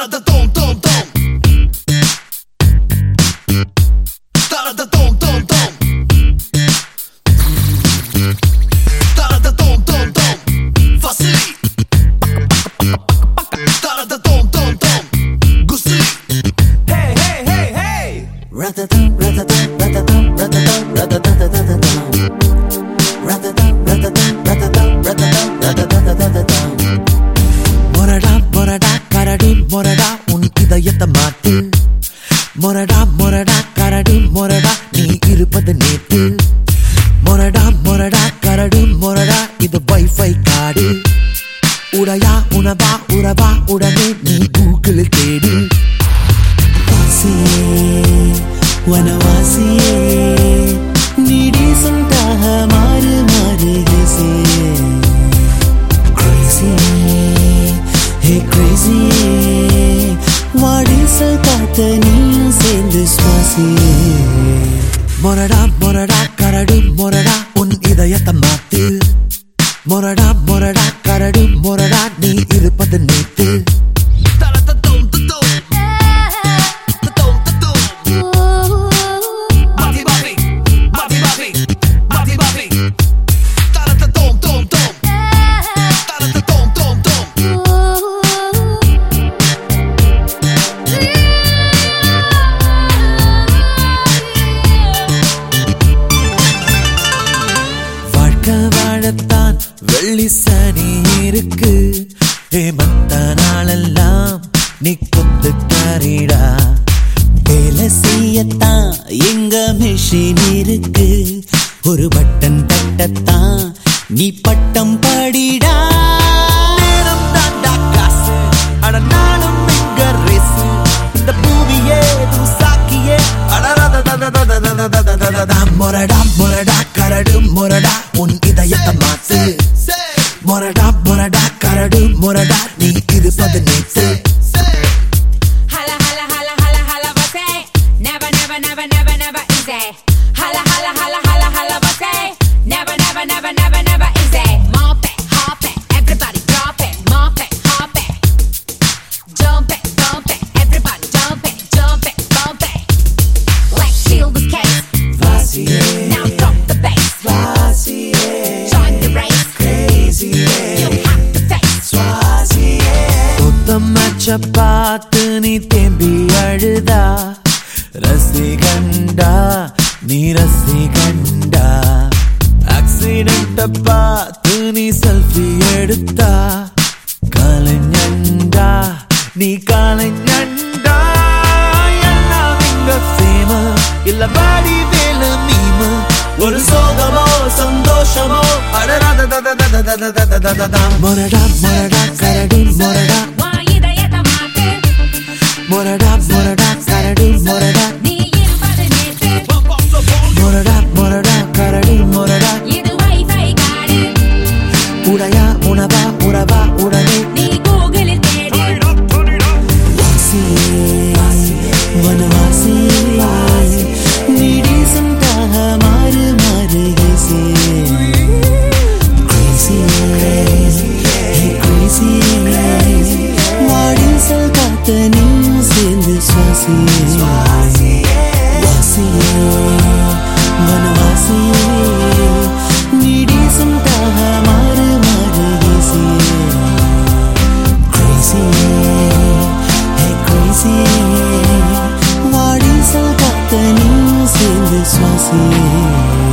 parada, tom, tom, tom. உணவா உறவா உடனே நீ கூகுள் தேடு. வாசியே வனவாசியே நீ டீசண்டாக மாறு மாறு காத்த நீயும் சேர்ந்து சுவாசியே. மொரடா மொரடா கரடு மொரடா உன் இதயத்தம்மா. மொரடா மொரடா கரடி மொரடா நீ இருப்பது நீத்து. ஏமாத்த நாளெல்லாம் நீ கொத்துக்காரிடா. வேலை செய்யத்தான் எங்க மிஷின் இருக்கு. ஒரு பட்டன் தட்டத்தான் நீ பட்டம் படிடா. It's underneath it. மூச்ச பார்த்து நீ தேம்பி அழுதா ரசிகண்டா நீ ரசிகண்டா ஆக்சிடென்ட பார்த்து நீ செல்ஃபி எடுத்தா கலைஞண்டா நீ கலைஞண்டா எல்லாம் இங்க சேம இல்ல பாடி வேல மீம ஒரு சோகமோ சந்தோஷமோ அட முரடா முரடா கரடி முரடா what it up. What is all got the news in this messy